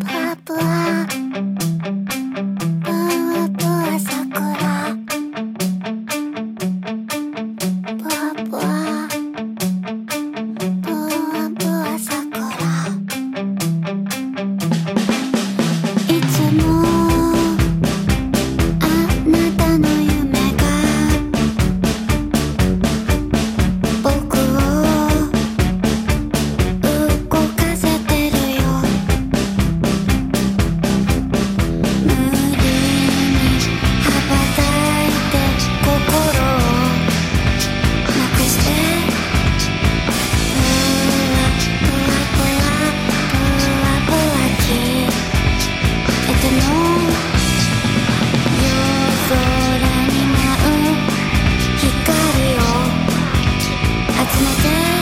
Papa. 集めて